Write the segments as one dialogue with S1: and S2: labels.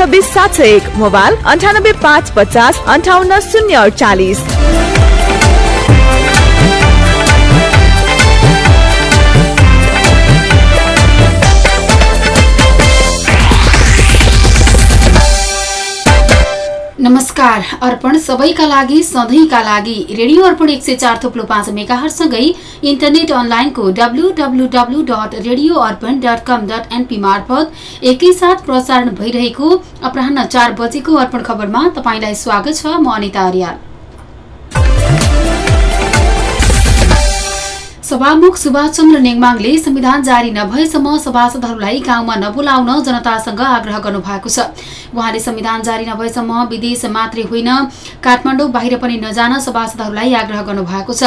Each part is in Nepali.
S1: छब्बिस सात सय एक मोबाइल अन्ठानब्बे पाँच पचास अन्ठाउन्न शून्य अडचालिस
S2: नमस्कार। अर्पण सबैका लागि सधैँका लागि रेडियो अर्पण एक सय चार थुप्लो पाँच मेगाहरूसँगै इन्टरनेट अनलाइनको W W W dot radio Arpan dot com dot NP मार्फत एकैसाथ प्रसारण भइरहेको अपराह चार बजेको अर्पण खबरमा तपाईँलाई स्वागत छ म अनिता अर्याल। सभामुख सुभाष चन्द्र नेङमाङले संविधान जारी नभएसम्म सभासदहरूलाई गाउँमा नबोलाउन जनतासँग आग्रह गर्नु भएको छ। उहाँले संविधान जारी नभएसम्म विदेश मात्रै होइन काठमाडौँ बाहिर पनि नजान सभासदहरूलाई आग्रह गर्नु भएको छ।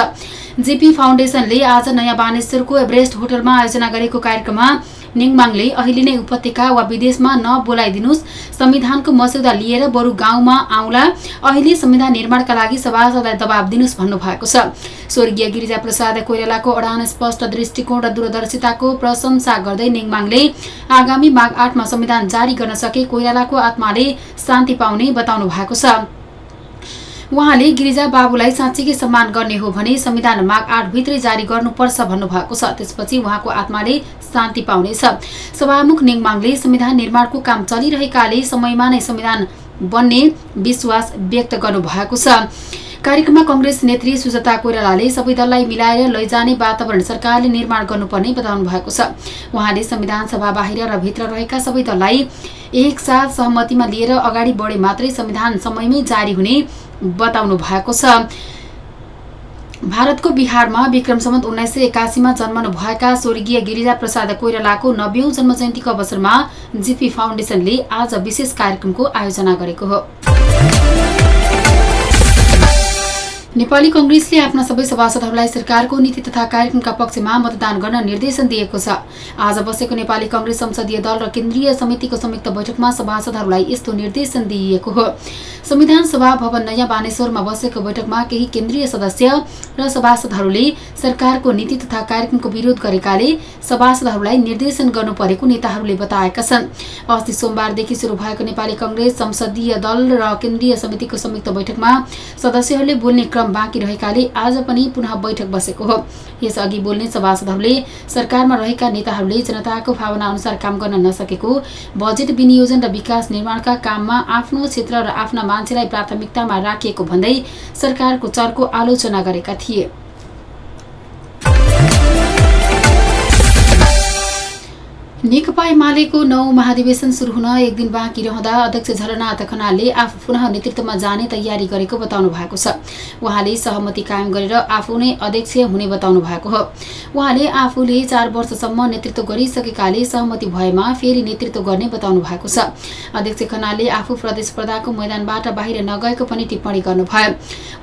S2: जेपी फाउन्डेसनले आज नयाँ बानेश्वरको एभरेस्ट होटलमा आयोजना गरेको कार्यक्रममा निङमाङले अहिले नै उपत्यका वा विदेशमा नबोलाइदिनुहोस्। संविधानको मस्यौदा लिएर बरु गाउँमा आउला। अहिले संविधान निर्माणका लागि सभासदलाई दबाब दिनुहोस् भन्नुभएको छ। स्वर्गीय गिरिजा प्रसाद कोइरालाको अडान स्पष्ट दृष्टिकोण र दूरदर्शिताको प्रशंसा गर्दै निङमाङले आगामी माघ आठमा संविधान जारी गर्न सके कोइरालाको आत्माले शान्ति पाउने बताउनु भएको छ। उहाँले गिरिजा बाबुलाई साँच्चीकै सम्मान गर्ने हो भने संविधान माघ आठ भित्रै जारी गर्नुपर्छ भन्नुभएको छ। त्यसपछि उहाँको आत्माले शान्ति पाउनेछ। सभामुख नेङमाङले संविधान निर्माणको काम चलिरहेकाले समयमा नै संविधान बन्ने विश्वास व्यक्त गर्नुभएको छ। कार्यक्रममा कंग्रेस नेत्री सुजता कोइरालाले सबै दललाई मिलाएर लैजाने वातावरण सरकारले निर्माण गर्नुपर्ने बताउनु भएको छ। उहाँले संविधान सभा बाहिर र भित्र रहेका सबै दललाई एकसाथ सहमतिमा लिएर अगाडि बढे मात्रै संविधान समयमै जारी हुने बताउनु भएको छ। भारतको बिहारमा विक्रम सम्मत उन्नाइस सय एकासीमा जन्मनु भएका स्वर्गीय गिरिजा प्रसाद कोइरालाको नब्बेौं जन्म जयन्तीको अवसरमा जिपी फाउन्डेसनले आज विशेष कार्यक्रमको आयोजना गरेको हो। नेपाली कंग्रेसले आफ्ना सबै सभासदहरूलाई सरकारको नीति तथा कार्यक्रमका पक्षमा मतदान गर्न निर्देशन दिएको छ। आज बसेको नेपाली कंग्रेस संसदीय दल र केन्द्रीय समितिको संयुक्त बैठकमा सभासदहरूलाई यस्तो निर्देशन दिइएको हो। संविधान सभा भवन नयाँ बानेश्वरमा बसेको बैठकमा केही केन्द्रीय सदस्य र सभासदहरूले सरकारको नीति तथा कार्यक्रमको विरोध गरेकाले सभासदहरूलाई निर्देशन गर्नु परेको नेताहरूले बताएका छन्। अस्ति सोमबारदेखि शुरू भएको नेपाली कंग्रेस संसदीय दल र केन्द्रीय समितिको संयुक्त बैठकमा सदस्यहरूले बोल्ने क्रम बाँकी रहेकाले आज पनि पुनः बैठक बसेको हो। यसअघि बोल्ने सभासदहरूले सरकारमा रहेका नेताहरूले जनताको भावना अनुसार काम गर्न नसकेको बजेट विनियोजन र विकास निर्माणका काममा आफ्नो क्षेत्र र आफ्ना मान्छेलाई प्राथमिकतामा राखिएको भन्दै सरकारको चरको आलोचना गरेका थिए। नेकपा एमालेको नौ महाधिवेशन सुरु हुन एक दिन बाँकी रहँदा अध्यक्ष झलनाथ खनालले आफू पुनः नेतृत्वमा जाने तयारी गरेको बताउनु भएको छ। उहाँले सहमति कायम गरेर आफू नै अध्यक्ष हुने बताउनु भएको हो। उहाँले आफूले चार वर्षसम्म नेतृत्व गरिसकेकाले सहमति भएमा फेरि नेतृत्व गर्ने बताउनु भएको छ। अध्यक्ष खनालले आफू प्रतिस्पर्धाको मैदानबाट बाहिर नगएको पनि टिप्पणी गर्नुभयो।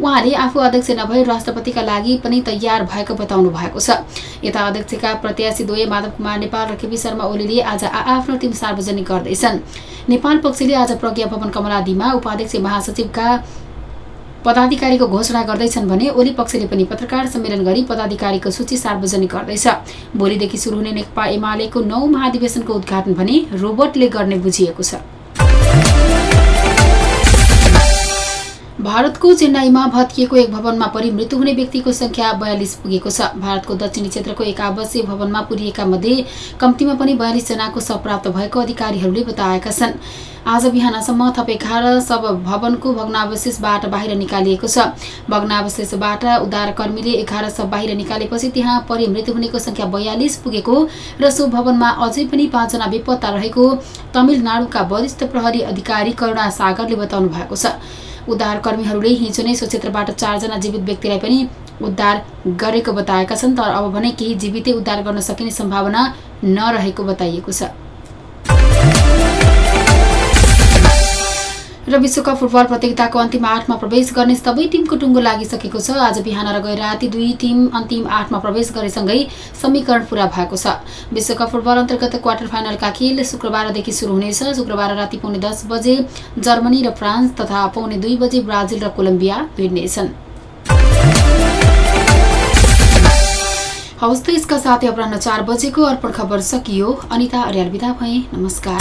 S2: उहाँले आफू अध्यक्ष नभए राष्ट्रपतिका लागि पनि तयार भएको बताउनु भएको छ। यता अध्यक्षका प्रत्याशी द्वय माधव कुमार नेपाल र केपी शर्मा ओलीले आज आफ्नो टिम सार्वजनिक गर्दैछन्। नेपाल पक्षले आज प्रज्ञा भवन कमलादीमा उपाध्यक्ष महासचिवका पदाधिकारीको घोषणा गर्दैछन् भने ओली पक्षले पनि पत्रकार सम्मेलन गरी पदाधिकारीको सूची सार्वजनिक गर्दैछ। भोलिदेखि सुरु हुने नेकपा एमालेको नौ महाधिवेशनको उद्घाटन भने रोबोटले गर्ने बुझिएको छ। भारतको चेन्नाईमा भत्किएको एक भवनमा परि मृत्यु हुने व्यक्तिको संख्या बयालिस पुगेको छ। भारतको दक्षिणी क्षेत्रको एक आवासीय भवनमा पुरिएका मध्ये कम्तीमा पनि बयालिस जनाको शव प्राप्त भएको अधिकारीहरूले बताएका छन्। आज बिहानसम्म थप एघार सब भवनको भग्नावशेषबाट बाहिर निकालिएको छ। भग्नावशेषबाट उद्धारकर्मीले एघार सब बाहिर निकालेपछि त्यहाँ परि मृत्यु हुनेको संख्या बयालिस पुगेको र सो भवनमा अझै पनि पाँचजना बेपत्ता रहेको तमिलनाडुका वरिष्ठ प्रहरी अधिकारी करुणा सागरले बताउनु भएको छ। उद्धारकर्मीहरूले हिजो नै सो क्षेत्रबाट चारजना जीवित व्यक्तिलाई पनि उद्धार गरेको बताएका छन् तर अब भने केही जीवितै उद्धार गर्न सकिने सम्भावना नरहेको बताइएको छ। र विश्वकप फुटबल प्रतियोगिताको अन्तिम आठमा प्रवेश गर्ने सबै टिमको टुङ्गो लागिसकेको छ। आज बिहान र गएर राति दुई टिम अन्तिम आठमा प्रवेश गरेसँगै समीकरण पूरा भएको छ। विश्वकप फुटबल अन्तर्गत क्वार्टर फाइनलका खेल शुक्रबारदेखि सुरु हुनेछ। शुक्रबार राति पौने दस बजे जर्मनी र फ्रान्स तथा पौने दुई बजे ब्राजिल र कोलम्बिया भिड्नेछन् हवस् त यसका साथै अपराह चार बजेको अर्पण खबर सकियो। अनिता अर्याल विदा भए। नमस्कार।